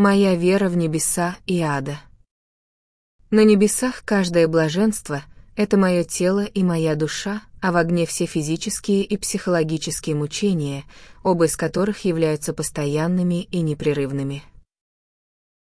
моя вера в небеса и ада. На небесах каждое блаженство — это мое тело и моя душа, а в огне все физические и психологические мучения, оба из которых являются постоянными и непрерывными.